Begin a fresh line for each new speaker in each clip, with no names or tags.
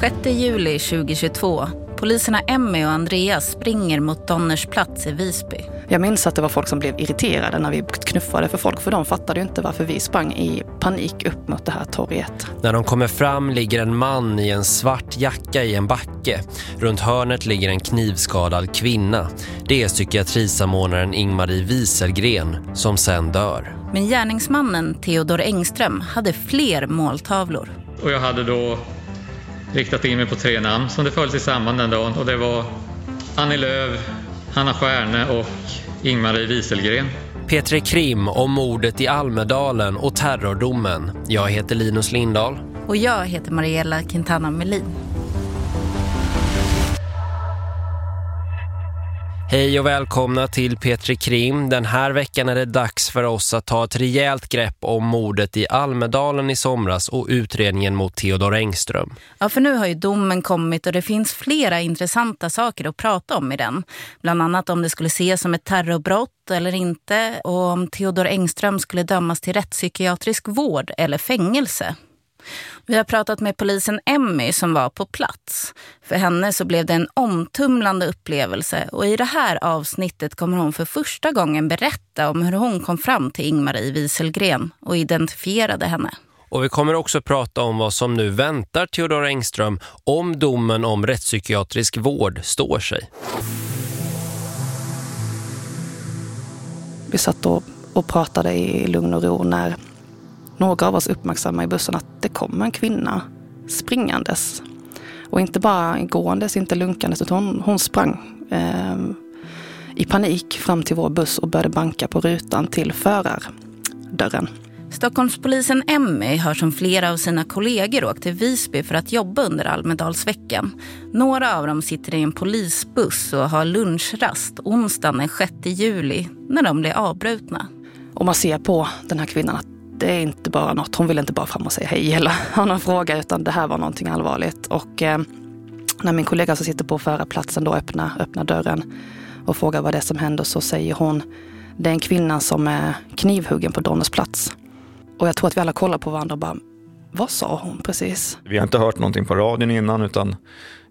6 juli 2022. Poliserna Emmy och Andreas springer mot Donners plats i Visby.
Jag minns att det var folk som blev irriterade när vi knuffade för folk för de fattade ju inte varför vi sprang i panik upp mot det här torget.
När de kommer fram ligger en man i en svart jacka i en backe. Runt hörnet ligger en knivskadad kvinna. Det är psykiatrisamordnaren Ingmarie Wieselgren som sen dör.
Men gärningsmannen Theodor Engström hade fler måltavlor.
Och jag hade då riktat in mig på tre namn som det följs i samband den dagen och det var Annie Lööf, Hanna Stjärne och Ingmarie Wieselgren.
Petri Krim om mordet i Almedalen och terrordomen. Jag heter Linus Lindahl.
Och jag heter Mariella Quintana Melin.
Hej och välkomna till Petri Krim. Den här veckan är det dags för oss att ta ett rejält grepp om mordet i Almedalen i somras och utredningen mot Theodor Engström.
Ja, för nu har ju domen kommit och det finns flera intressanta saker att prata om i den. Bland annat om det skulle ses som ett terrorbrott eller inte och om Theodor Engström skulle dömas till rättspsykiatrisk vård eller fängelse. Vi har pratat med polisen Emmy som var på plats. För henne så blev det en omtumlande upplevelse och i det här avsnittet kommer hon för första gången berätta om hur hon kom fram till Ingmarie Wieselgren och identifierade henne.
Och vi kommer också prata om vad som nu väntar Theodor Engström om domen om rättspsykiatrisk vård står sig.
Vi satt och, och pratade i lugn och ro när några av oss uppmärksamma i bussen att det kom en kvinna springandes. Och inte bara gåendes, inte lunkandes, utan hon, hon sprang eh, i panik fram till vår buss och började banka på rutan till förardörren.
Stockholmspolisen Emmy har som flera av sina kollegor åkt till Visby för att jobba under Almedalsveckan. Några av dem sitter i en polisbuss och har lunchrast onsdagen den 6 juli när de blir avbrutna.
Och man ser på den här kvinnan att det är inte bara något, hon vill inte bara fram och säga hej eller ha någon fråga utan det här var någonting allvarligt. Och eh, när min kollega som sitter på förarplatsen då öppnar, öppnar dörren och frågar vad det är som händer så säger hon det är en kvinna som är knivhuggen på Donners plats. Och jag tror att vi alla kollar på varandra och bara vad sa hon precis?
Vi har inte hört någonting på radion innan utan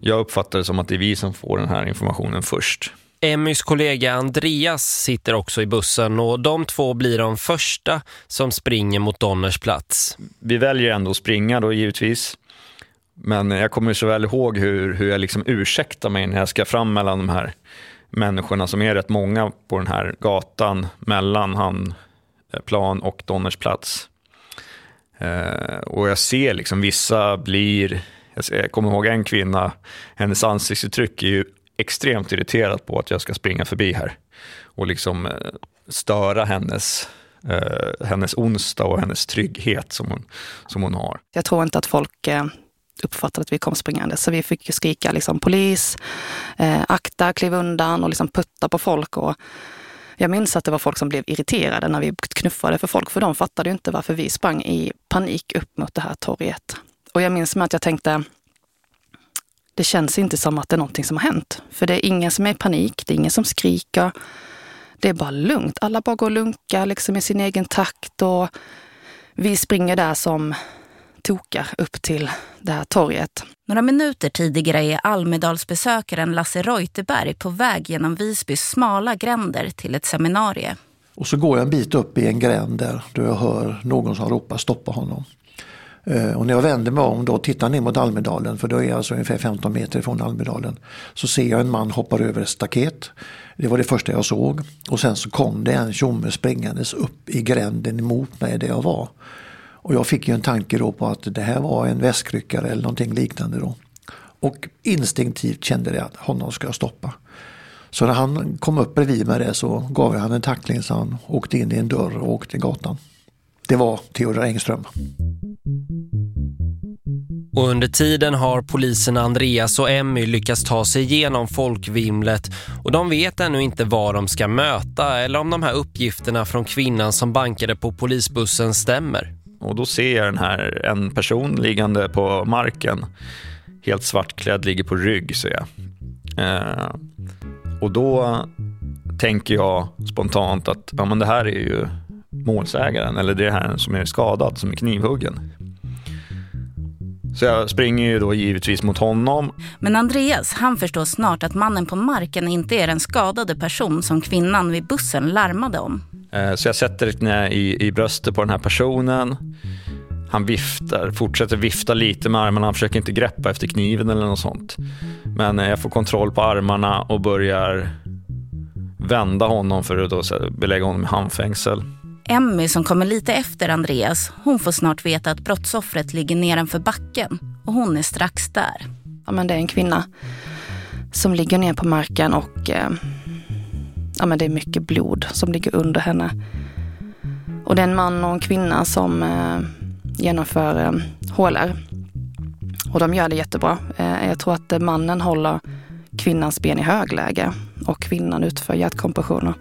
jag uppfattar det som att det är vi som får den här informationen först.
Emmys kollega Andreas sitter också i bussen och de två blir de första som springer mot Donners plats.
Vi väljer ändå att springa då givetvis. Men jag kommer så väl ihåg hur, hur jag liksom ursäktar mig när jag ska fram mellan de här människorna som är rätt många på den här gatan mellan Hamnplan eh, och Donners plats. Eh, och jag ser liksom vissa blir, jag kommer ihåg en kvinna, hennes ansiktsuttryck är ju extremt irriterad på att jag ska springa förbi här och liksom eh, störa hennes, eh, hennes onsdag och hennes trygghet som hon, som hon har.
Jag tror inte att folk eh, uppfattade att vi kom springande. Så vi fick skrika liksom polis, eh, akta, kliv undan och liksom putta på folk. Och jag minns att det var folk som blev irriterade när vi knuffade för folk, för de fattade ju inte varför vi sprang i panik upp mot det här torget. Och jag minns med att jag tänkte, det känns inte som att det är någonting som har hänt. För det är ingen som är i panik, det är ingen som skriker. Det är bara lugnt. Alla bara går och lunkar liksom i sin egen takt och vi springer där som tokar upp till det här torget.
Några minuter tidigare är Almedalsbesökaren Lasse Reuterberg på väg genom Visbys smala gränder till ett seminarie.
Och så går jag en bit upp i en gränd där då jag hör någon som ropar stoppa honom. Eh, och när jag vänder mig om då och tittar ner mot Almedalen, för då är jag alltså ungefär 15 meter från Almedalen, så ser jag en man hoppa över ett staket. Det var det första jag såg. Och sen så kom det en tjomme springandes upp i gränden emot mig där jag var. Och jag fick ju en tanke då på att det här var en väskryckare eller någonting liknande då. Och instinktivt kände jag att honom ska jag stoppa. Så när han kom upp bredvid mig där så gav jag han en tackling så han åkte in i en dörr och åkte i gatan. Det var Theodor Engström.
Och under tiden har polisen Andreas och Emmy lyckats ta sig igenom folkvimlet och de vet ännu inte vad de ska möta eller om de här uppgifterna från kvinnan som bankade på polisbussen stämmer.
Och då ser jag den här, en person liggande på marken, helt svartklädd, ligger på rygg ser jag. Eh, och då tänker jag spontant att ja, men det här är ju målsägaren eller det här som är skadad, som är knivhuggen. Så jag springer ju då givetvis mot honom.
Men Andreas, han förstår snart att mannen på marken inte är den skadade person som kvinnan vid bussen larmade om.
Eh, så jag sätter ett knä i, i bröstet på den här personen. Han viftar, fortsätter vifta lite med armarna. Han försöker inte greppa efter kniven eller något sånt. Men jag får kontroll på armarna och börjar vända honom för att då belägga honom i handfängsel.
Emmy som kommer lite efter Andreas, hon får snart veta att brottsoffret ligger nedanför backen och hon är strax där.
Ja, men det är en kvinna som ligger ner på marken och eh, ja, men det är mycket blod som ligger under henne. Och det är en man och en kvinna som eh, genomför eh, HLR. Och de gör det jättebra. Eh, jag tror att mannen håller kvinnans ben i högläge och kvinnan utför hjärtkompressioner.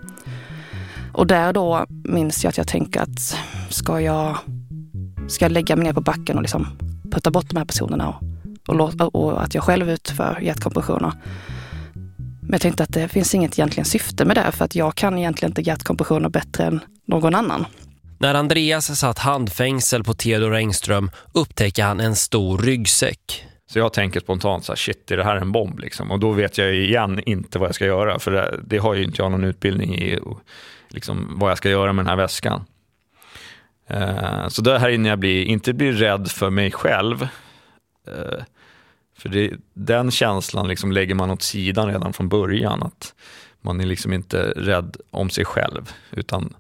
Och där då minns jag att jag tänker att ska jag, ska jag lägga mig ner på backen och liksom putta bort de här personerna och, och, och att jag själv utför hjärtkompressioner. Men jag tänkte att det finns inget egentligen syfte med det för att jag kan egentligen inte hjärtkompressioner bättre än någon annan.
När Andreas satt handfängsel på Theodor Engström upptäcker han en stor ryggsäck.
Så jag tänker spontant så här, shit, är det här en bomb? Liksom? Och då vet jag igen inte vad jag ska göra, för det, det har ju inte jag någon utbildning i, liksom, vad jag ska göra med den här väskan. Uh, så det här innan jag blir, inte blir rädd för mig själv, uh, för det, den känslan liksom lägger man åt sidan redan från början, att man är liksom inte rädd om sig själv, utan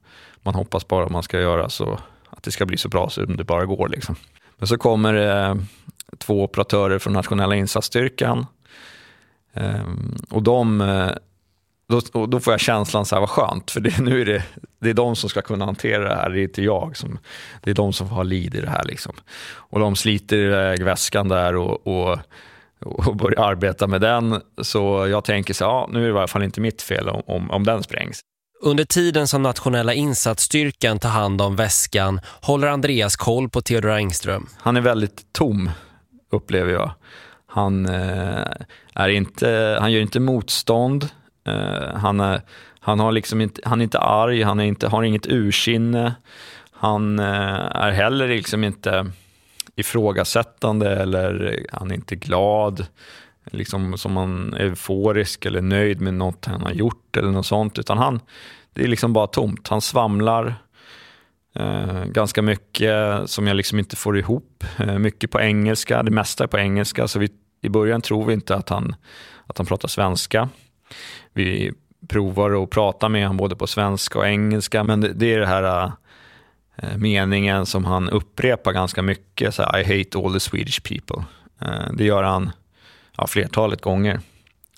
man hoppas bara att man ska göra så att det ska bli så bra som det bara går. Liksom. Men så kommer det två operatörer från nationella insatsstyrkan ehm, och de eh, då, då, får jag känslan så här, vad skönt, för det, nu är det, det är de som ska kunna hantera det här, det är inte jag. Som, det är de som får ha lid i det här. Liksom. Och de sliter iväg väskan där och, och, och börjar arbeta med den. Så jag tänker så ja, nu är det i alla fall inte mitt fel om, om, om den sprängs.
Under tiden som nationella insatsstyrkan tar hand om väskan håller Andreas koll på Theodor Engström.
Han är väldigt tom, upplever jag. Han, eh, är inte, han gör inte motstånd. Eh, han, är, han, har liksom inte, han är inte arg, han är inte, har inget ursinne. Han eh, är heller liksom inte ifrågasättande eller han är inte glad liksom som man är euforisk eller nöjd med något han har gjort eller något sånt, utan han, det är liksom bara tomt. Han svamlar eh, ganska mycket som jag liksom inte får ihop. Eh, mycket på engelska, det mesta är på engelska, så vi, i början tror vi inte att han, att han pratar svenska. Vi provar att prata med honom både på svenska och engelska, men det, det är det här eh, meningen som han upprepar ganska mycket, så här, I hate all the Swedish people. Eh, det gör han ja, flertalet gånger.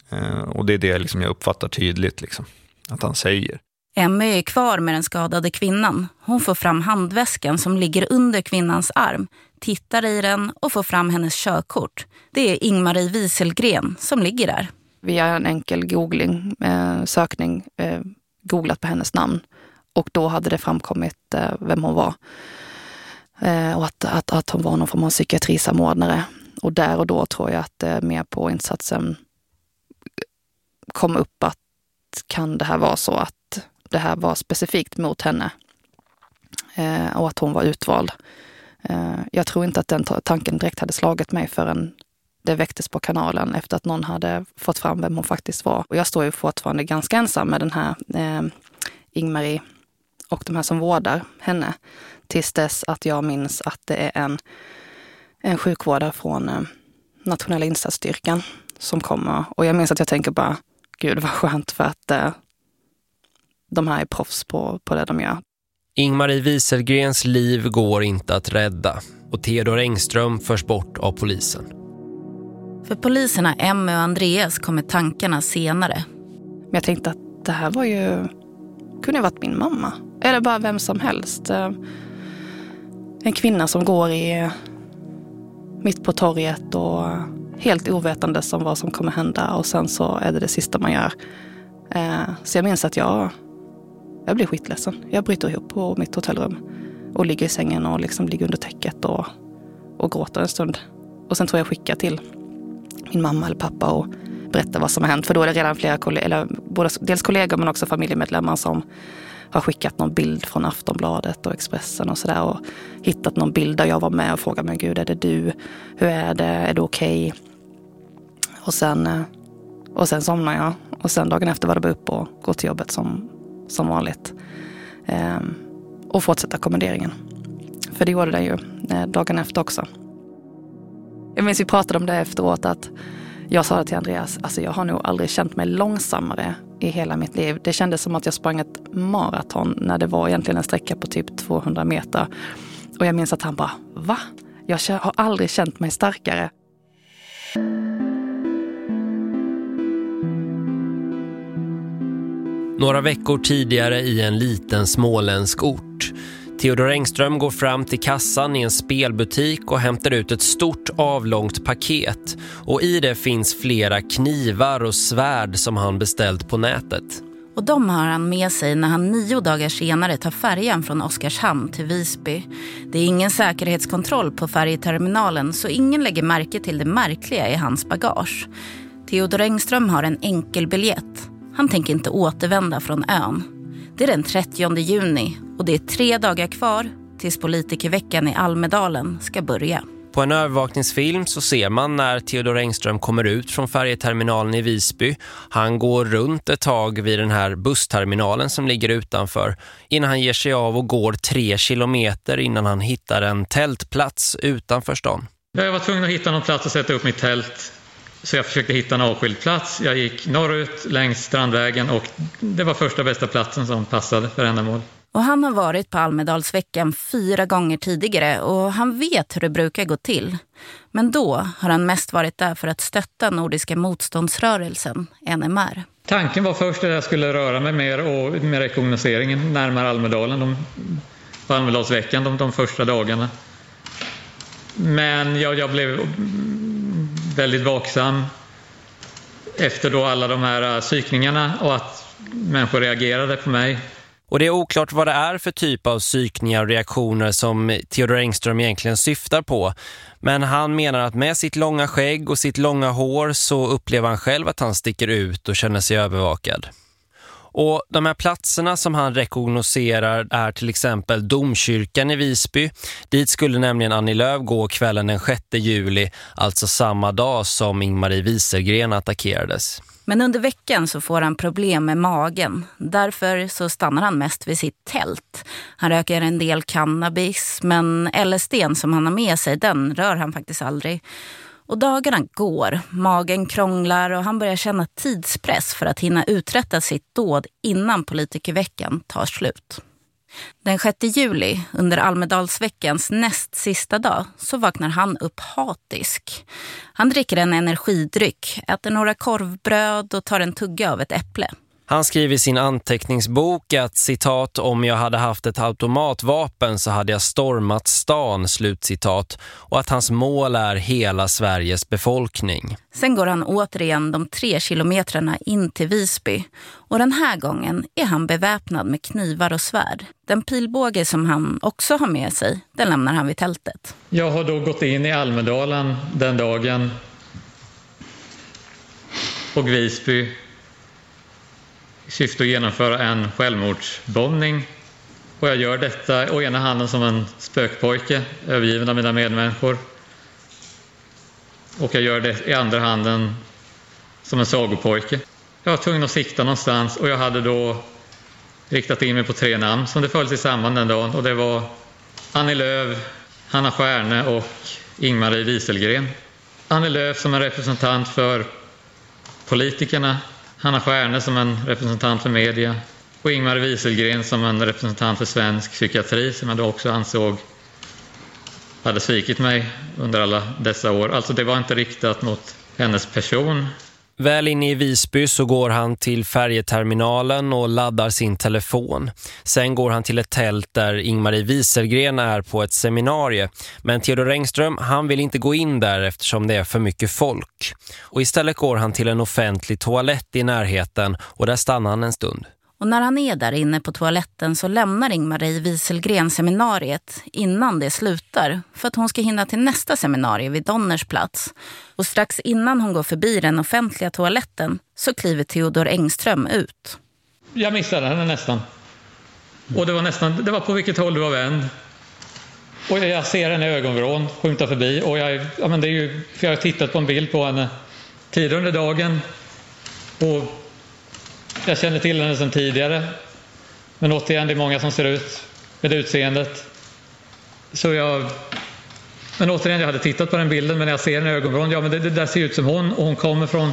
Eh, och det är det liksom jag uppfattar tydligt, liksom, att han säger.
Emmy är kvar med den skadade kvinnan. Hon får fram handväskan som ligger under kvinnans arm, tittar i den och får fram hennes körkort. Det är Ingmarie Wieselgren som ligger där.
Via en enkel googling, eh, sökning, eh, googlat på hennes namn. Och då hade det framkommit eh, vem hon var. Eh, och att, att, att hon var någon form av psykiatrisamordnare. Och där och då tror jag att det mer på insatsen kom upp att kan det här vara så att det här var specifikt mot henne eh, och att hon var utvald. Eh, jag tror inte att den tanken direkt hade slagit mig förrän det väcktes på kanalen efter att någon hade fått fram vem hon faktiskt var. Och jag står ju fortfarande ganska ensam med den här eh, Ingmarie och de här som vårdar henne. Tills dess att jag minns att det är en en sjukvårdare från eh, nationella insatsstyrkan som kommer. Och jag minns att jag tänker bara, gud vad skönt för att eh, de här är proffs på, på det de gör.
Ingmarie Wieselgrens liv går inte att rädda och Theodor Engström förs bort av polisen.
För poliserna Emma och Andreas kommer tankarna senare.
Men jag tänkte att det här var ju, kunde ha varit min mamma. Eller bara vem som helst. Eh, en kvinna som går i mitt på torget och helt ovetande om vad som kommer hända och sen så är det det sista man gör. Eh, så jag minns att jag, jag blir skitledsen. Jag bryter ihop på mitt hotellrum och ligger i sängen och liksom ligger under täcket och, och gråter en stund. Och sen tror jag skicka till min mamma eller pappa och berätta vad som har hänt. För då är det redan flera kollegor, eller både, dels kollegor men också familjemedlemmar som har skickat någon bild från Aftonbladet och Expressen och sådär och hittat någon bild där jag var med och frågat men gud är det du? Hur är det? Är det okej? Okay? Och sen, eh, och sen somnade jag och sen dagen efter var det bara upp och gå till jobbet som, som vanligt. Ehm, och fortsätta kommenderingen. För det gjorde den ju eh, dagen efter också. Jag minns vi pratade om det efteråt att jag sa det till Andreas, alltså jag har nog aldrig känt mig långsammare i hela mitt liv. Det kändes som att jag sprang ett maraton när det var egentligen en sträcka på typ 200 meter. Och jag minns att han bara, va? Jag har aldrig känt mig starkare.
Några veckor tidigare i en liten småländsk ort Theodor Engström går fram till kassan i en spelbutik och hämtar ut ett stort avlångt paket. Och i det finns flera knivar och svärd som han beställt på nätet.
Och de har han med sig när han nio dagar senare tar färjan från Oskarshamn till Visby. Det är ingen säkerhetskontroll på färjeterminalen så ingen lägger märke till det märkliga i hans bagage. Theodor Engström har en enkel biljett. Han tänker inte återvända från ön. Det är den 30 juni och det är tre dagar kvar tills politikerveckan i Almedalen ska börja.
På en övervakningsfilm så ser man när Theodor Engström kommer ut från färjeterminalen i Visby. Han går runt ett tag vid den här bussterminalen som ligger utanför innan han ger sig av och går tre kilometer innan han hittar en tältplats utanför stan.
Jag var tvungen att hitta någon plats att sätta upp mitt tält så jag försökte hitta en avskild plats. Jag gick norrut längs Strandvägen och det var första bästa platsen som passade för ändamål.
Och han har varit på Almedalsveckan fyra gånger tidigare och han vet hur det brukar gå till. Men då har han mest varit där för att stötta Nordiska motståndsrörelsen, NMR.
Tanken var först att jag skulle röra mig mer och med rekognoseringen närmare Almedalen de, på Almedalsveckan de, de första dagarna. Men jag, jag blev väldigt vaksam efter då alla de här äh, psykningarna och att människor reagerade på mig.
Och det är oklart vad det är för typ av psykningar och reaktioner som Theodor Engström egentligen syftar på. Men han menar att med sitt långa skägg och sitt långa hår så upplever han själv att han sticker ut och känner sig övervakad. Och de här platserna som han rekognoserar är till exempel Domkyrkan i Visby. Dit skulle nämligen Annie Lööf gå kvällen den 6 juli, alltså samma dag som Ingmarie Wieselgren attackerades.
Men under veckan så får han problem med magen. Därför så stannar han mest vid sitt tält. Han röker en del cannabis men LSD som han har med sig den rör han faktiskt aldrig. Och dagarna går, magen krånglar och han börjar känna tidspress för att hinna uträtta sitt dåd innan politikerveckan tar slut. Den 6 juli, under Almedalsveckans näst sista dag, så vaknar han upp hatisk. Han dricker en energidryck, äter några korvbröd och tar en tugga av ett äpple.
Han skriver i sin anteckningsbok att citat om jag hade haft ett automatvapen så hade jag stormat stan, slutcitat. Och att hans mål är hela Sveriges befolkning.
Sen går han återigen de tre kilometrarna in till Visby. Och den här gången är han beväpnad med knivar och svärd. Den pilbåge som han också har med sig, den lämnar han vid tältet.
Jag har då gått in i Almedalen den dagen och Visby i syfte att genomföra en självmordsbombning. Och jag gör detta å ena handen som en spökpojke, övergiven av mina medmänniskor. Och jag gör det i andra handen som en sagopojke. Jag var tvungen att sikta någonstans och jag hade då riktat in mig på tre namn som det följs i samband den dagen och det var Annie Lööf, Hanna Stjärne och Ingmarie Wieselgren. Annie Lööf som en representant för politikerna Hanna Stjärne som en representant för media och Ingmar Wieselgren som en representant för svensk psykiatri som jag då också ansåg hade svikit mig under alla dessa år. Alltså det var inte riktat mot hennes person
Väl inne i Visby så går han till färjeterminalen och laddar sin telefon. Sen går han till ett tält där Ingmarie Wieselgren är på ett seminarie. Men Theodor Engström, han vill inte gå in där eftersom det är för mycket folk. Och istället går han till en offentlig toalett i närheten och där stannar han en stund.
Och när han är där inne på toaletten så lämnar Ingmarie Wieselgren seminariet innan det slutar för att hon ska hinna till nästa seminarie vid Donners plats. Och strax innan hon går förbi den offentliga toaletten så kliver Theodor Engström ut.
Jag missade henne nästan. Och det var nästan, det var på vilket håll du var vänd. Och jag ser henne i ögonvrån skymta förbi och jag, ja men det är ju, för jag har tittat på en bild på henne tidigare under dagen och jag känner till henne sedan tidigare. Men återigen, det är många som ser ut med det utseendet. Så jag... Men återigen, jag hade tittat på den bilden men när jag ser den i ögonvrån, ja men det, det där ser ut som hon och hon kommer från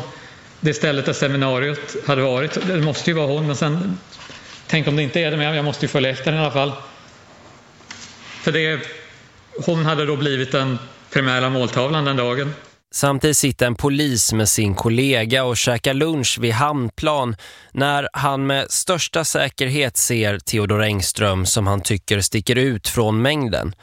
det stället där seminariet hade varit. Det måste ju vara hon men sen, tänk om det inte är det, men jag måste ju följa efter den i alla fall. För det, hon hade då blivit den primära måltavlan den dagen.
Samtidigt sitter en polis med sin kollega och käkar lunch vid hamnplan när han med största säkerhet ser Theodor Engström som han tycker sticker ut från mängden.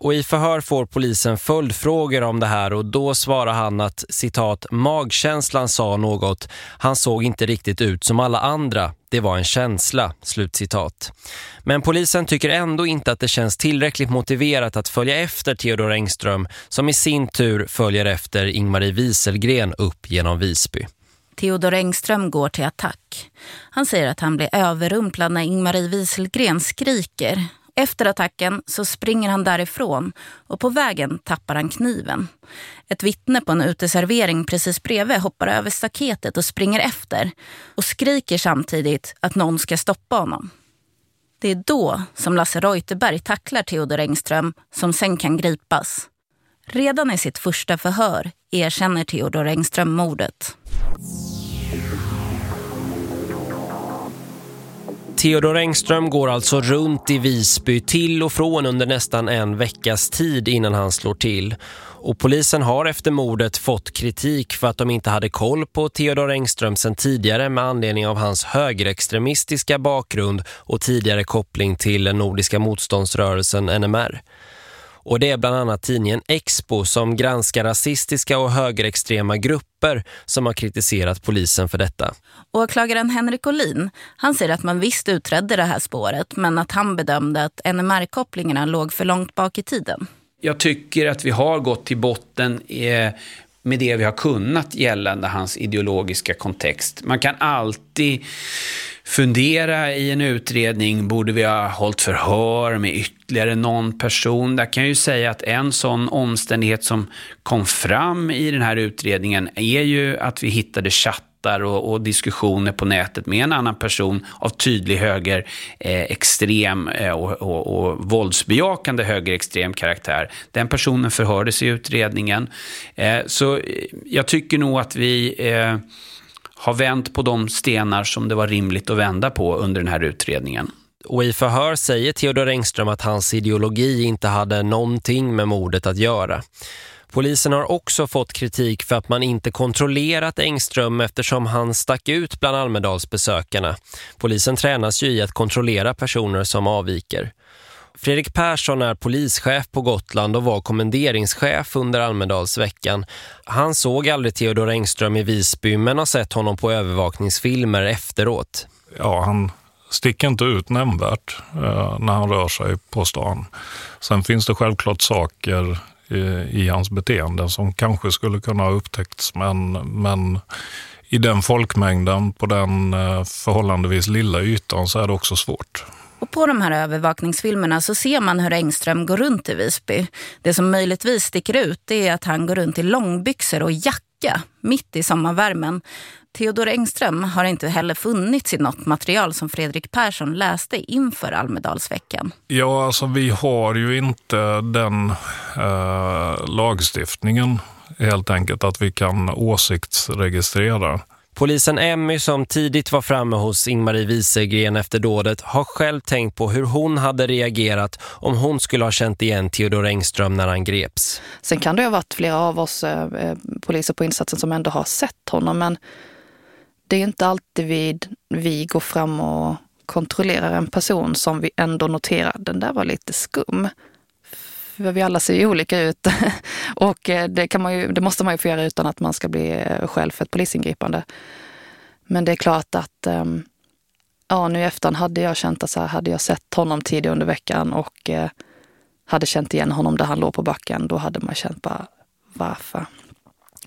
Och i förhör får polisen följdfrågor om det här och då svarar han att citat magkänslan sa något. Han såg inte riktigt ut som alla andra. Det var en känsla, slutcitat. Men polisen tycker ändå inte att det känns tillräckligt motiverat att följa efter Theodor Engström som i sin tur följer efter Ingmarie Wieselgren upp genom Visby.
Theodor Engström går till attack. Han säger att han blir överrumplad när Ingmarie Wieselgren skriker efter attacken så springer han därifrån och på vägen tappar han kniven. Ett vittne på en uteservering precis bredvid hoppar över staketet och springer efter och skriker samtidigt att någon ska stoppa honom. Det är då som Lasse Reuterberg tacklar Theodor Engström som sen kan gripas. Redan i sitt första förhör erkänner Theodor Engström mordet.
Theodor Engström går alltså runt i Visby till och från under nästan en veckas tid innan han slår till. Och polisen har efter mordet fått kritik för att de inte hade koll på Theodor Engström sedan tidigare med anledning av hans högerextremistiska bakgrund och tidigare koppling till den nordiska motståndsrörelsen NMR. Och det är bland annat tidningen Expo som granskar rasistiska och högerextrema grupper som har kritiserat polisen för detta.
Åklagaren Henrik Olin, han säger att man visst utredde det här spåret men att han bedömde att NMR-kopplingarna låg för långt bak i tiden.
Jag tycker att vi har gått till botten eh, med det vi har kunnat gällande hans ideologiska kontext. Man kan alltid fundera i en utredning, borde vi ha hållit förhör med ytterligare någon person? Där kan jag ju säga att en sån omständighet som kom fram i den här utredningen är ju att vi hittade chattar och, och, diskussioner på nätet med en annan person av tydlig höger eh, extrem eh, och, och, och våldsbejakande högerextrem karaktär. Den personen förhördes i utredningen. Eh, så eh, jag tycker nog att vi eh, har vänt på de stenar som det var rimligt att vända på under den här utredningen.
Och i förhör säger Theodor Engström att hans ideologi inte hade någonting med mordet att göra. Polisen har också fått kritik för att man inte kontrollerat Engström eftersom han stack ut bland Almedalsbesökarna. Polisen tränas ju i att kontrollera personer som avviker. Fredrik Persson är polischef på Gotland och var kommenderingschef under Almedalsveckan. Han såg aldrig Theodor Engström i Visby men har sett honom på övervakningsfilmer efteråt.
Ja, han sticker inte ut nämnvärt eh, när han rör sig på stan. Sen finns det självklart saker i, i hans beteende som kanske skulle kunna ha upptäckts men, men i den folkmängden på den eh, förhållandevis lilla ytan så är det också svårt.
Och på de här övervakningsfilmerna så ser man hur Engström går runt i Visby. Det som möjligtvis sticker ut är att han går runt i långbyxor och jacka mitt i sommarvärmen. Theodor Engström har inte heller funnits i något material som Fredrik Persson läste inför Almedalsveckan.
Ja, alltså vi har ju inte den eh, lagstiftningen helt enkelt att vi kan åsiktsregistrera.
Polisen Emmy som tidigt var framme hos Ingmarie Wieselgren efter dådet har själv tänkt på hur hon hade reagerat om hon skulle ha känt igen Theodor Engström när han greps.
Sen kan det ha varit flera av oss eh, poliser på insatsen som ändå har sett honom men det är inte alltid vi, vi går fram och kontrollerar en person som vi ändå noterar, den där var lite skum. För vi alla ser ju olika ut och eh, det, kan man ju, det måste man ju få göra utan att man ska bli eh, själv för ett polisingripande. Men det är klart att ehm, ja, nu i efterhand hade jag känt att så här, hade jag sett honom tidigare under veckan och eh, hade känt igen honom där han låg på backen, då hade man känt bara varför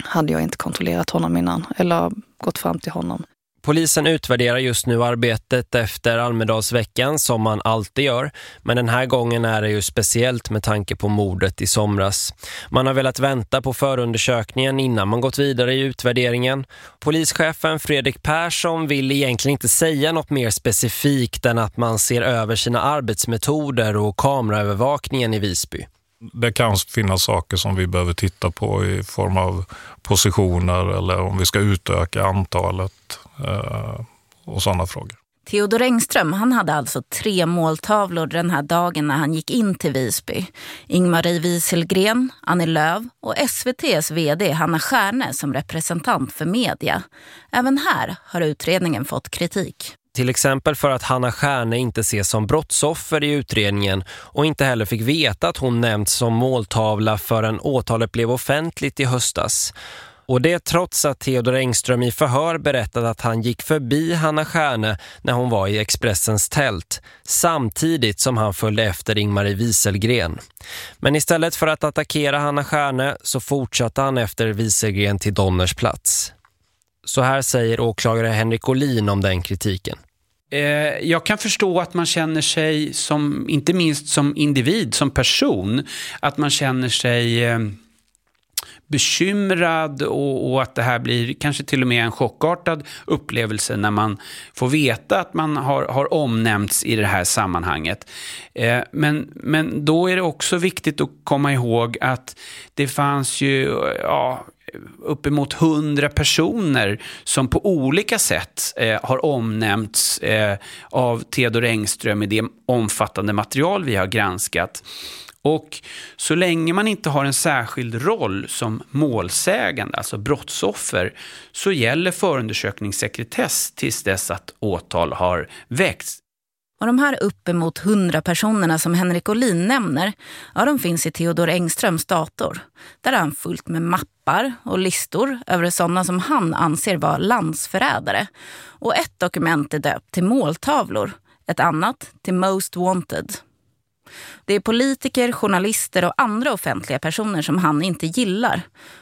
hade jag inte kontrollerat honom innan eller gått fram till honom.
Polisen utvärderar just nu arbetet efter Almedalsveckan som man alltid gör. Men den här gången är det ju speciellt med tanke på mordet i somras. Man har velat vänta på förundersökningen innan man gått vidare i utvärderingen. Polischefen Fredrik Persson vill egentligen inte säga något mer specifikt än att man ser över sina arbetsmetoder och kameraövervakningen i Visby
det kan finnas saker som vi behöver titta på i form av positioner eller om vi ska utöka antalet eh, och sådana frågor.
Theodor Engström han hade alltså tre måltavlor den här dagen när han gick in till Visby. Ingmarie Wieselgren, Annie Löv och SVTs vd Hanna Stjärne som representant för media. Även här har utredningen fått kritik.
Till exempel för att Hanna Stjärne inte ses som brottsoffer i utredningen och inte heller fick veta att hon nämnts som måltavla förrän åtalet blev offentligt i höstas. Och det trots att Theodor Engström i förhör berättade att han gick förbi Hanna Stjärne när hon var i Expressens tält, samtidigt som han följde efter Ingmarie Wieselgren. Men istället för att attackera Hanna Stjärne så fortsatte han efter Wieselgren till Donners plats. Så här säger åklagare Henrik Olin om den kritiken.
Eh, jag kan förstå att man känner sig, som, inte minst som individ, som person, att man känner sig eh, bekymrad och, och, att det här blir kanske till och med en chockartad upplevelse när man får veta att man har, har omnämnts i det här sammanhanget. Eh, men, men då är det också viktigt att komma ihåg att det fanns ju, ja, uppemot hundra personer som på olika sätt eh, har omnämnts eh, av Theodor Engström i det omfattande material vi har granskat. Och så länge man inte har en särskild roll som målsägande, alltså brottsoffer, så gäller förundersökningssekretess tills dess att åtal har väckts.
Och de här uppemot hundra personerna som Henrik Olin nämner, ja, de finns i Theodor Engströms dator. Där är han fullt med mappar och listor över sådana som han anser vara landsförrädare. Och ett dokument är döpt till måltavlor, ett annat till Most Wanted. Det är politiker, journalister och andra offentliga personer som han inte gillar.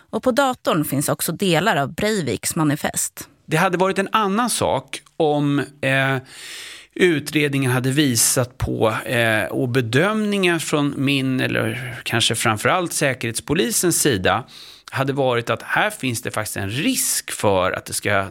Och på datorn finns också delar av Breiviks manifest.
Det hade varit en annan sak om eh, utredningen hade visat på eh, och bedömningar från min eller kanske framförallt Säkerhetspolisens sida hade varit att här finns det faktiskt en risk för att det ska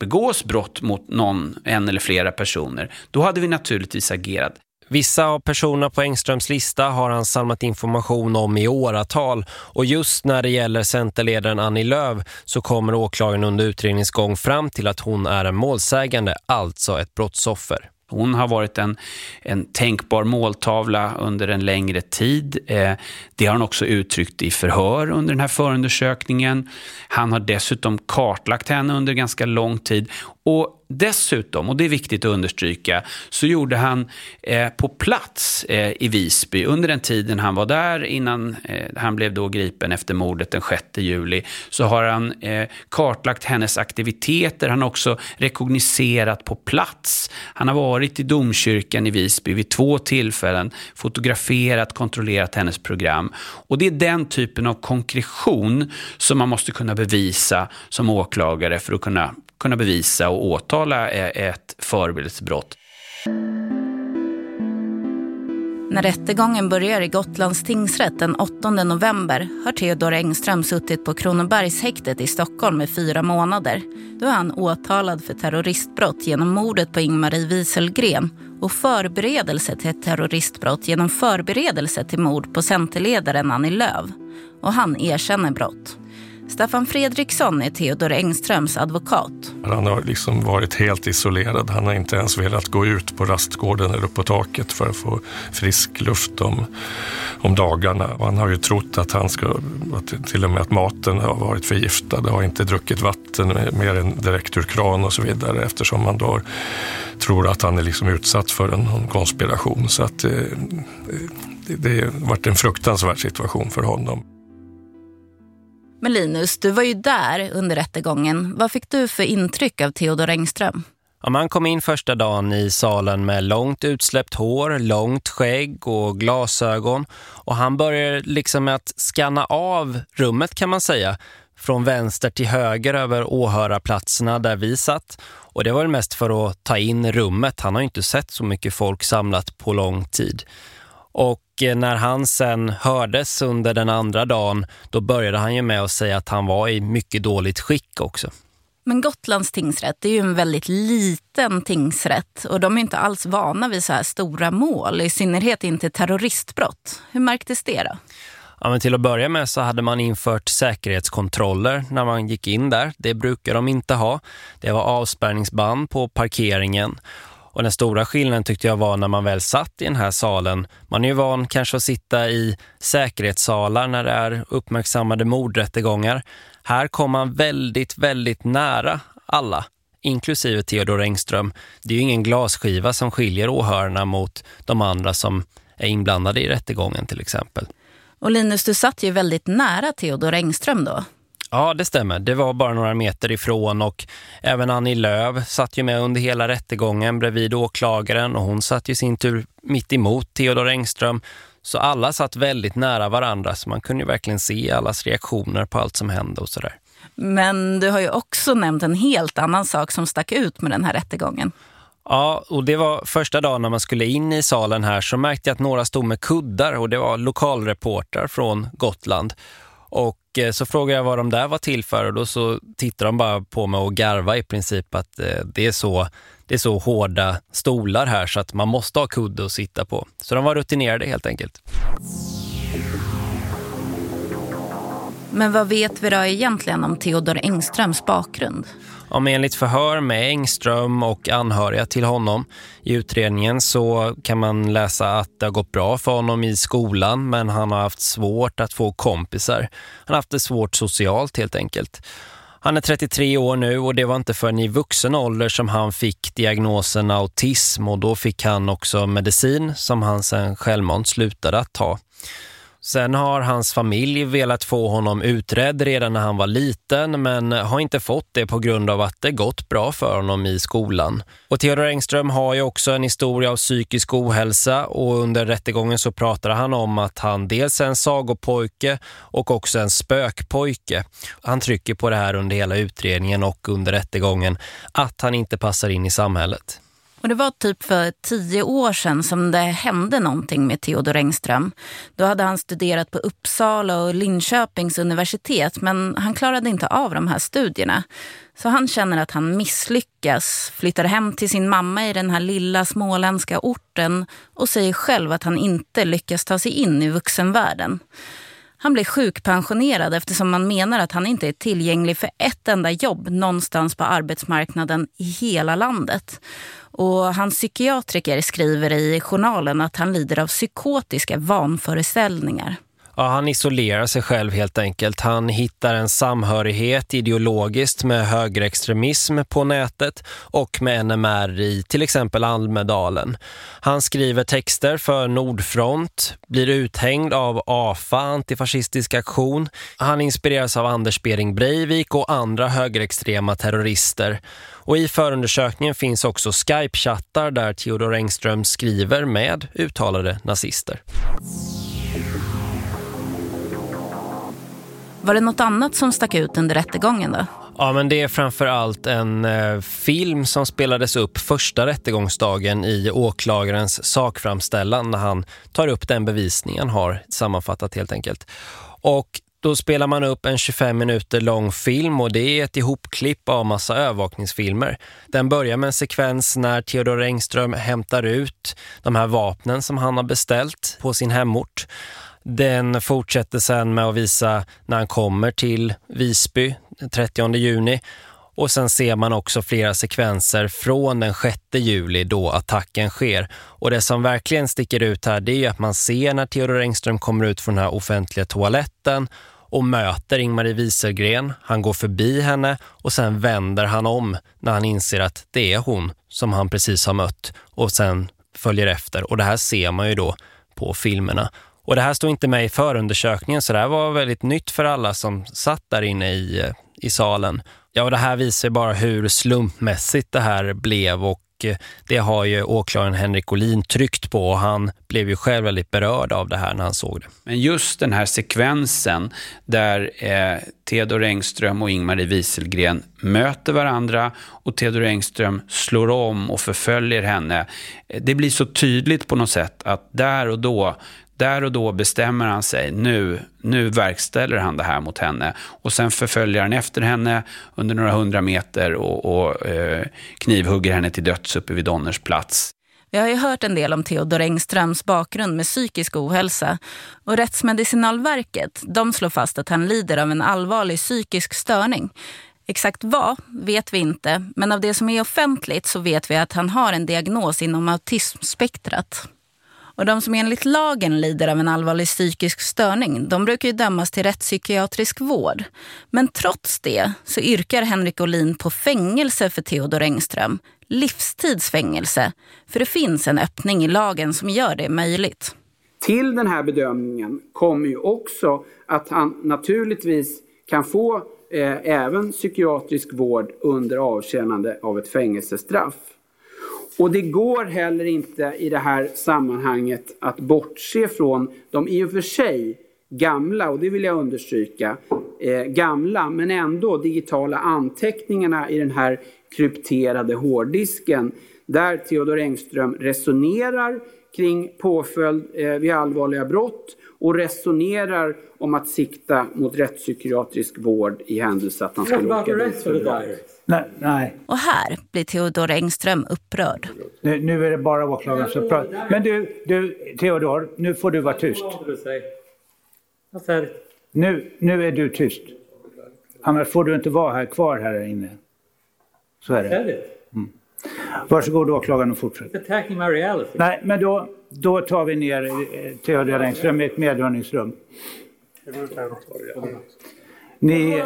begås brott mot någon, en eller flera personer. Då hade vi naturligtvis agerat.
Vissa av personerna på Engströms lista har han samlat information om i åratal och just när det gäller centerledaren Annie Löv så kommer åklagaren under utredningsgång fram till att hon är en målsägande, alltså ett brottsoffer.
Hon har varit en, en tänkbar måltavla under en längre tid. Eh, det har han också uttryckt i förhör under den här förundersökningen. Han har dessutom kartlagt henne under ganska lång tid och dessutom, och det är viktigt att understryka, så gjorde han eh, på plats eh, i Visby under den tiden han var där innan eh, han blev då gripen efter mordet den 6 juli, så har han eh, kartlagt hennes aktiviteter. Han har också rekogniserat på plats. Han har varit i domkyrkan i Visby vid två tillfällen, fotograferat, kontrollerat hennes program. Och det är den typen av konkretion som man måste kunna bevisa som åklagare för att kunna kunna bevisa och åtala ett förberedelsebrott.
När rättegången börjar i Gotlands tingsrätt den 8 november har Theodor Engström suttit på Kronobergshäktet i Stockholm i fyra månader. Då är han åtalad för terroristbrott genom mordet på Ingmarie Wieselgren och förberedelse till ett terroristbrott genom förberedelse till mord på centerledaren Annie Lööf. Och han erkänner brott. Staffan Fredriksson är Theodor Engströms advokat.
Han har liksom varit helt isolerad. Han har inte ens velat gå ut på rastgården eller på taket för att få frisk luft om, om dagarna. Han har ju trott att han ska, att till och med att maten har varit förgiftad, har inte druckit vatten mer än direkt ur kran och så vidare eftersom man då tror att han är liksom utsatt för en konspiration. Så att eh, det, det har varit en fruktansvärd situation för honom.
Men Linus, du var ju där under rättegången. Vad fick du för intryck av Theodor Engström?
Ja, man kom in första dagen i salen med långt utsläppt hår, långt skägg och glasögon. Och han började liksom med att skanna av rummet kan man säga. från vänster till höger över åhörarplatserna där vi satt. Och det var väl mest för att ta in rummet. Han har ju inte sett så mycket folk samlat på lång tid. Och när han sen hördes under den andra dagen då började han ju med att säga att han var i mycket dåligt skick också.
Men Gotlands tingsrätt är ju en väldigt liten tingsrätt och de är inte alls vana vid så här stora mål, i synnerhet inte terroristbrott. Hur märktes det då?
Ja, men till att börja med så hade man infört säkerhetskontroller när man gick in där. Det brukar de inte ha. Det var avspärrningsband på parkeringen. Och den stora skillnaden tyckte jag var när man väl satt i den här salen. Man är ju van kanske att sitta i säkerhetssalar när det är uppmärksammade mordrättegångar. Här kom man väldigt, väldigt nära alla, inklusive Theodor Engström. Det är ju ingen glasskiva som skiljer åhörarna mot de andra som är inblandade i rättegången till exempel.
Och Linus, du satt ju väldigt nära Theodor Engström då.
Ja, det stämmer. Det var bara några meter ifrån och även Annie Löv satt ju med under hela rättegången bredvid åklagaren och hon satt ju sin tur mitt emot Theodor Engström. Så alla satt väldigt nära varandra så man kunde ju verkligen se allas reaktioner på allt som hände och sådär.
Men du har ju också nämnt en helt annan sak som stack ut med den här rättegången.
Ja, och det var första dagen när man skulle in i salen här så märkte jag att några stod med kuddar och det var lokalreporter från Gotland. Och eh, så frågade jag vad de där var till för och då så tittade de bara på mig och garva i princip att eh, det är så det är så hårda stolar här så att man måste ha kudde att sitta på. Så de var rutinerade helt enkelt.
Men vad vet vi då egentligen om Theodor Engströms bakgrund?
Om enligt förhör med Engström och anhöriga till honom i utredningen så kan man läsa att det har gått bra för honom i skolan men han har haft svårt att få kompisar. Han har haft det svårt socialt helt enkelt. Han är 33 år nu och det var inte förrän i vuxen ålder som han fick diagnosen autism och då fick han också medicin som han sen självmant slutade att ta. Sen har hans familj velat få honom utredd redan när han var liten men har inte fått det på grund av att det gått bra för honom i skolan. Och Theodor Engström har ju också en historia av psykisk ohälsa och under rättegången så pratar han om att han dels är en sagopojke och också en spökpojke. Han trycker på det här under hela utredningen och under rättegången att han inte passar in i samhället.
Och det var typ för tio år sedan som det hände någonting med Theodor Engström. Då hade han studerat på Uppsala och Linköpings universitet men han klarade inte av de här studierna. Så han känner att han misslyckas, flyttar hem till sin mamma i den här lilla småländska orten och säger själv att han inte lyckas ta sig in i vuxenvärlden. Han blir sjukpensionerad eftersom man menar att han inte är tillgänglig för ett enda jobb någonstans på arbetsmarknaden i hela landet. Och hans psykiatriker skriver i journalen att han lider av psykotiska vanföreställningar.
Ja, han isolerar sig själv helt enkelt. Han hittar en samhörighet ideologiskt med högerextremism på nätet och med NMR i till exempel Almedalen. Han skriver texter för Nordfront, blir uthängd av AFA, antifascistisk aktion. Han inspireras av Anders Bering Breivik och andra högerextrema terrorister. Och i förundersökningen finns också Skype-chattar där Theodor Engström skriver med uttalade nazister.
Var det något annat som stack ut under rättegången då?
Ja, men det är framförallt en eh, film som spelades upp första rättegångsdagen i åklagarens sakframställan när han tar upp den bevisningen har sammanfattat helt enkelt. Och då spelar man upp en 25 minuter lång film och det är ett ihopklipp av massa övervakningsfilmer. Den börjar med en sekvens när Theodor Engström hämtar ut de här vapnen som han har beställt på sin hemort. Den fortsätter sen med att visa när han kommer till Visby 30 juni. Och sen ser man också flera sekvenser från den 6 juli då attacken sker. Och det som verkligen sticker ut här det är att man ser när Theodor Engström kommer ut från den här offentliga toaletten och möter Ingmarie Wieselgren. Han går förbi henne och sen vänder han om när han inser att det är hon som han precis har mött och sen följer efter. Och det här ser man ju då på filmerna. Och det här stod inte med i förundersökningen så det här var väldigt nytt för alla som satt där inne i, i salen. Ja, och det här visar bara hur slumpmässigt det här blev och eh, det har ju åklagaren Henrik Olin tryckt på och han blev ju själv väldigt berörd av det här när han såg det.
Men just den här sekvensen där eh, Theodor Engström och Ingmarie Wieselgren möter varandra och Theodor Engström slår om och förföljer henne. Eh, det blir så tydligt på något sätt att där och då där och då bestämmer han sig, nu, nu verkställer han det här mot henne. Och sen förföljer han efter henne under några hundra meter och, och eh, knivhugger henne till döds uppe vid Donners plats.
Vi har ju hört en del om Theodor Engströms bakgrund med psykisk ohälsa. Och Rättsmedicinalverket de slår fast att han lider av en allvarlig psykisk störning. Exakt vad vet vi inte, men av det som är offentligt så vet vi att han har en diagnos inom autismspektrat. Och de som enligt lagen lider av en allvarlig psykisk störning, de brukar ju dömas till rättspsykiatrisk vård. Men trots det så yrkar Henrik Olin på fängelse för Theodor Engström. Livstidsfängelse. För det finns en öppning i lagen som gör det möjligt.
Till den här bedömningen kommer ju också att han naturligtvis kan få eh, även psykiatrisk vård under avtjänande av ett fängelsestraff. Och det går heller inte i det här sammanhanget att bortse från de i och för sig gamla, och det vill jag understryka, eh, gamla men ändå digitala anteckningarna i den här krypterade hårddisken där Theodor Engström resonerar kring påföljd eh, vid allvarliga brott och resonerar om att sikta mot rättspsykiatrisk vård i händelse att han skulle åka dit för brott.
Nej, nej.
Och här blir Theodor Engström upprörd.
Nu, nu är det bara åklagaren som pratar. Men du, du, Theodor, nu får du vara tyst. Nu, nu är du tyst. Annars får du inte vara här kvar här inne. Så är det. Mm. Varsågod åklagaren och fortsätt. Nej, men då, då tar vi ner eh, Theodor Engström i ett medhörningsrum. Ni...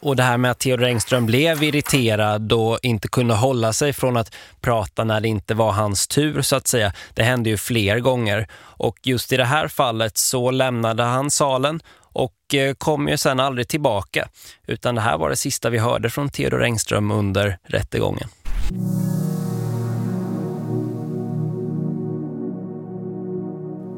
Och det här med att Theodor Engström blev irriterad och inte kunde hålla sig från att prata när det inte var hans tur så att säga. Det hände ju fler gånger. Och just i det här fallet så lämnade han salen och eh, kom ju sen aldrig tillbaka. Utan det här var det sista vi hörde från Theodor Engström under rättegången.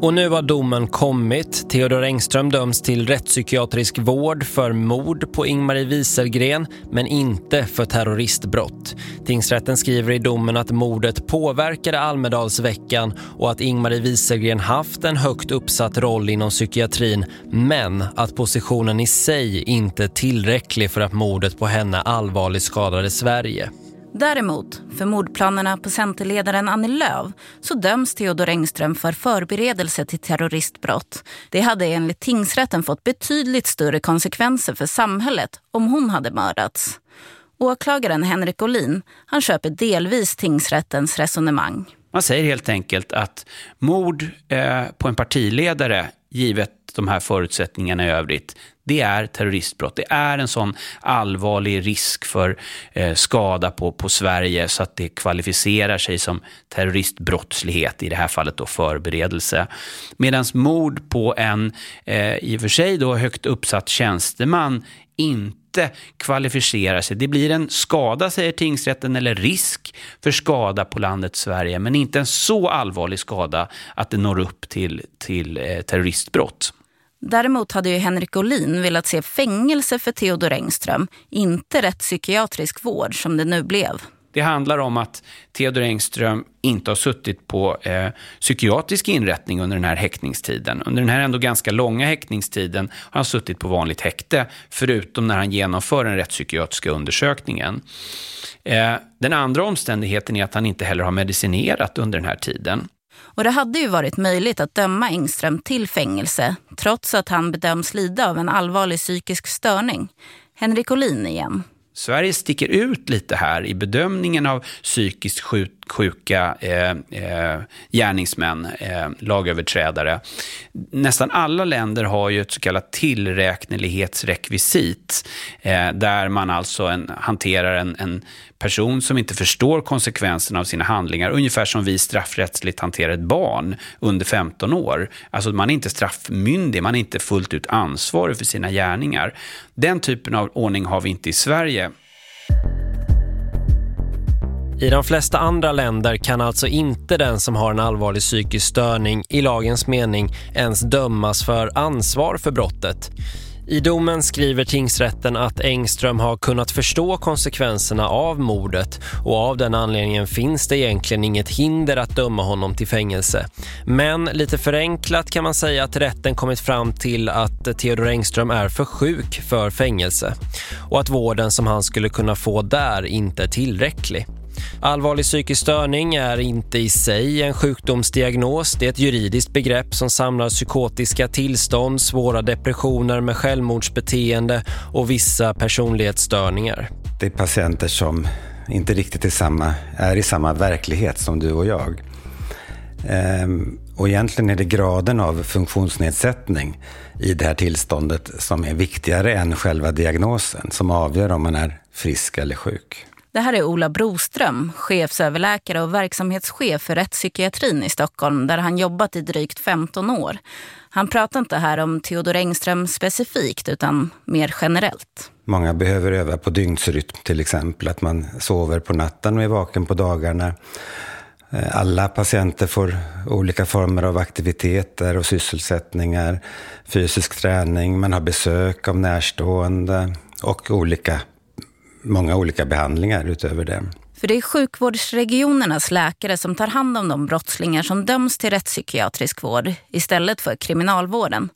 Och nu har domen kommit. Theodor Engström döms till rättspsykiatrisk vård för mord på Ingmarie Wieselgren men inte för terroristbrott. Tingsrätten skriver i domen att mordet påverkade Almedalsveckan och att Ingmarie Wieselgren haft en högt uppsatt roll inom psykiatrin men att positionen i sig inte är tillräcklig för att mordet på henne allvarligt skadade Sverige.
Däremot, för mordplanerna på Centerledaren Annie Lööf så döms Theodor Engström för förberedelse till terroristbrott. Det hade enligt tingsrätten fått betydligt större konsekvenser för samhället om hon hade mördats. Åklagaren Henrik Olin han köper delvis tingsrättens resonemang.
Man säger helt enkelt att mord eh, på en partiledare, givet de här förutsättningarna i övrigt, det är terroristbrott. Det är en sån allvarlig risk för eh, skada på, på Sverige så att det kvalificerar sig som terroristbrottslighet, i det här fallet då förberedelse. Medan mord på en eh, i och för sig då högt uppsatt tjänsteman inte kvalificerar sig. Det blir en skada, säger tingsrätten, eller risk för skada på landet Sverige, men inte en så allvarlig skada att det når upp till, till eh, terroristbrott.
Däremot hade ju Henrik Olin velat se fängelse för Theodor Engström, inte rätt psykiatrisk vård som det nu blev.
Det handlar om att Theodor Engström inte har suttit på eh, psykiatrisk inrättning under den här häktningstiden. Under den här ändå ganska långa häktningstiden har han suttit på vanligt häkte, förutom när han genomför den rättspsykiatriska undersökningen. Eh, den andra omständigheten är att han inte heller har medicinerat under den här tiden.
Och det hade ju varit möjligt att döma Engström till fängelse trots att han bedöms lida av en allvarlig psykisk störning. Henrik Olin igen.
Sverige sticker ut lite här i bedömningen av psykiskt sjuka eh, eh, gärningsmän, eh, lagöverträdare. Nästan alla länder har ju ett så kallat tillräknelighetsrekvisit eh, där man alltså en, hanterar en, en person som inte förstår konsekvenserna av sina handlingar, ungefär som vi straffrättsligt hanterar ett barn under 15 år. Alltså man är inte straffmyndig, man är inte fullt ut ansvarig för sina gärningar. Den typen av ordning har vi inte i Sverige.
I de flesta andra länder kan alltså inte den som har en allvarlig psykisk störning i lagens mening ens dömas för ansvar för brottet. I domen skriver tingsrätten att Engström har kunnat förstå konsekvenserna av mordet och av den anledningen finns det egentligen inget hinder att döma honom till fängelse. Men lite förenklat kan man säga att rätten kommit fram till att Theodor Engström är för sjuk för fängelse och att vården som han skulle kunna få där inte är tillräcklig. Allvarlig psykisk störning är inte i sig en sjukdomsdiagnos. Det är ett juridiskt begrepp som samlar psykotiska tillstånd, svåra depressioner med självmordsbeteende och vissa personlighetsstörningar.
Det är patienter som inte riktigt är, samma, är i samma verklighet som du och jag. Ehm, och egentligen är det graden av funktionsnedsättning i det här tillståndet som är viktigare än själva diagnosen som avgör om man är frisk eller sjuk.
Det här är Ola Broström, chefsöverläkare och verksamhetschef för rättspsykiatrin i Stockholm där han jobbat i drygt 15 år. Han pratar inte här om Theodor Engström specifikt utan mer generellt.
Många behöver öva på dygnsrytm till exempel, att man sover på natten och är vaken på dagarna. Eh, alla patienter får olika former av aktiviteter och sysselsättningar, fysisk träning, man har besök av närstående och olika många olika behandlingar utöver det.
För det är sjukvårdsregionernas läkare som tar hand om de brottslingar som döms till rättspsykiatrisk vård istället för kriminalvården.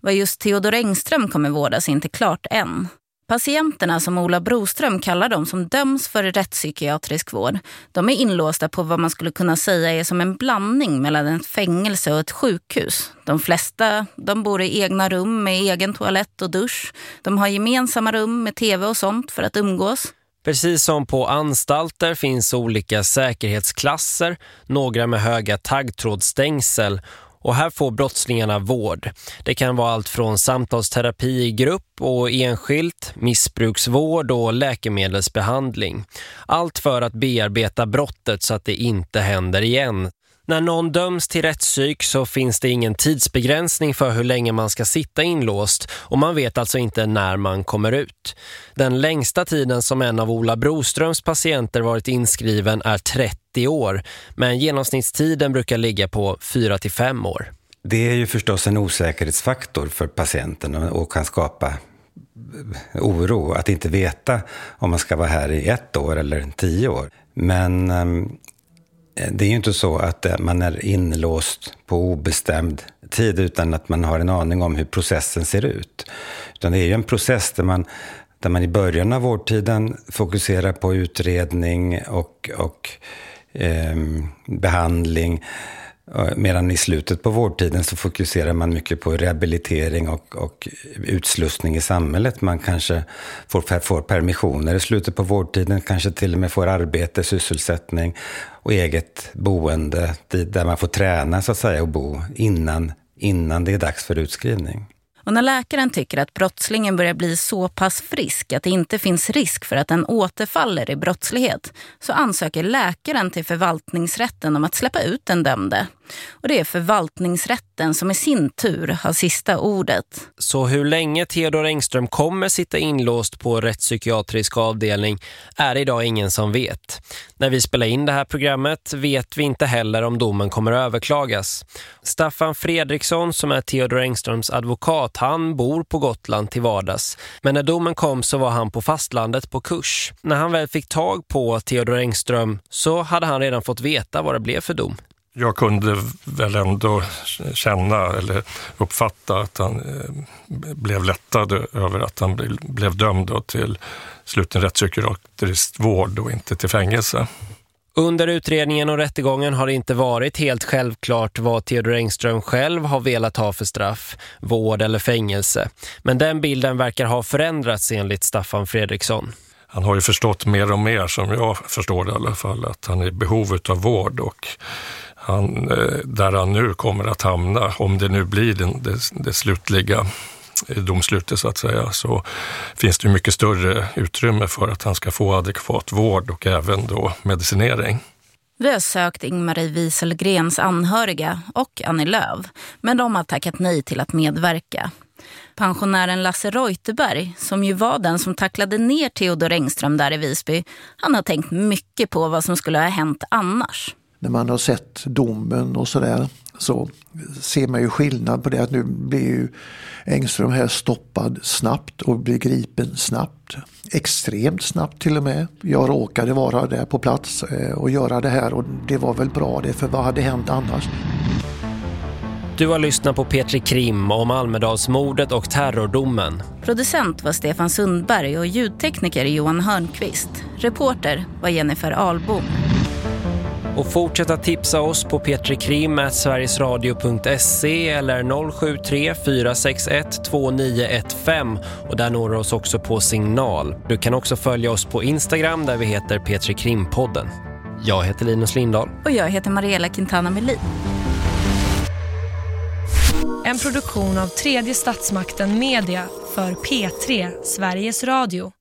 Vad just Theodor Engström kommer vårdas är inte klart än. Patienterna som Ola Broström kallar dem som döms för rättspsykiatrisk vård, de är inlåsta på vad man skulle kunna säga är som en blandning mellan ett fängelse och ett sjukhus. De flesta de bor i egna rum med egen toalett och dusch. De har gemensamma rum med tv och sånt för att umgås.
Precis som på anstalter finns olika säkerhetsklasser, några med höga taggtrådstängsel och här får brottslingarna vård. Det kan vara allt från samtalsterapi i grupp och enskilt, missbruksvård och läkemedelsbehandling. Allt för att bearbeta brottet så att det inte händer igen. När någon döms till rättspsyk så finns det ingen tidsbegränsning för hur länge man ska sitta inlåst och man vet alltså inte när man kommer ut. Den längsta tiden som en av Ola Broströms patienter varit inskriven är 30 år men genomsnittstiden brukar ligga på 4-5 år.
Det är ju förstås en osäkerhetsfaktor för patienten och kan skapa oro att inte veta om man ska vara här i ett år eller tio år. Men ehm, Eh, det är ju inte så att eh, man är inlåst på obestämd tid utan att man har en aning om hur processen ser ut. Utan det är ju en process där man, där man i början av vårdtiden fokuserar på utredning och, och eh, behandling Medan i slutet på vårdtiden så fokuserar man mycket på rehabilitering och, och utslussning i samhället. Man kanske får, får permissioner i slutet på vårdtiden, kanske till och med får arbete, sysselsättning och eget boende där man får träna så att säga och bo innan, innan det är dags för utskrivning.
Och när läkaren tycker att brottslingen börjar bli så pass frisk att det inte finns risk för att den återfaller i brottslighet så ansöker läkaren till förvaltningsrätten om att släppa ut den dömde. Och det är förvaltningsrätten som i sin tur har sista ordet.
Så hur länge Theodor Engström kommer sitta inlåst på rättspsykiatrisk avdelning är idag ingen som vet. När vi spelar in det här programmet vet vi inte heller om domen kommer överklagas. Staffan Fredriksson som är Theodor Engströms advokat, han bor på Gotland till vardags. Men när domen kom så var han på fastlandet på kurs. När han väl fick tag på Theodor Engström så hade han redan fått veta vad det blev för dom
jag kunde väl ändå känna eller uppfatta att han eh, blev lättad över att han blev dömd till sluten rättspsykiatrisk vård och inte till fängelse.
Under utredningen och rättegången har det inte varit helt självklart vad Theodor Engström själv har velat ha för straff, vård eller fängelse. Men den bilden verkar ha förändrats enligt Staffan Fredriksson.
han har ju förstått mer och mer, som jag förstår det i alla fall, att han är i behov av vård och han, eh, där han nu kommer att hamna, om det nu blir den, det, det slutliga eh, domslutet så att säga, så finns det mycket större utrymme för att han ska få adekvat vård och även då medicinering.
Vi har sökt Ingmarie Wieselgrens anhöriga och Annie Lööf, men de har tackat nej till att medverka. Pensionären Lasse Reuterberg, som ju var den som tacklade ner Theodor Engström där i Visby, han har tänkt mycket på vad som skulle ha hänt annars.
När man har sett domen och sådär så ser man ju skillnad på det att nu blir ju Engström här stoppad snabbt och blir gripen snabbt. Extremt snabbt till och med. Jag råkade vara där på plats eh, och göra det här och det var väl bra det för vad hade hänt annars?
Du har lyssnat på Petri Krim om Almedalsmordet och terrordomen.
Producent var Stefan Sundberg och ljudtekniker Johan Hörnqvist. Reporter var Jennifer Albom.
Och fortsätt att tipsa oss på petrikrim.sverigesradio.se eller 073 461 2915 och där når du oss också på signal. Du kan också följa oss på Instagram där vi heter Petrikrimpodden. Jag heter Linus Lindahl.
Och jag heter Mariella Quintana Melin.
En produktion av tredje statsmakten Media för P3 Sveriges Radio.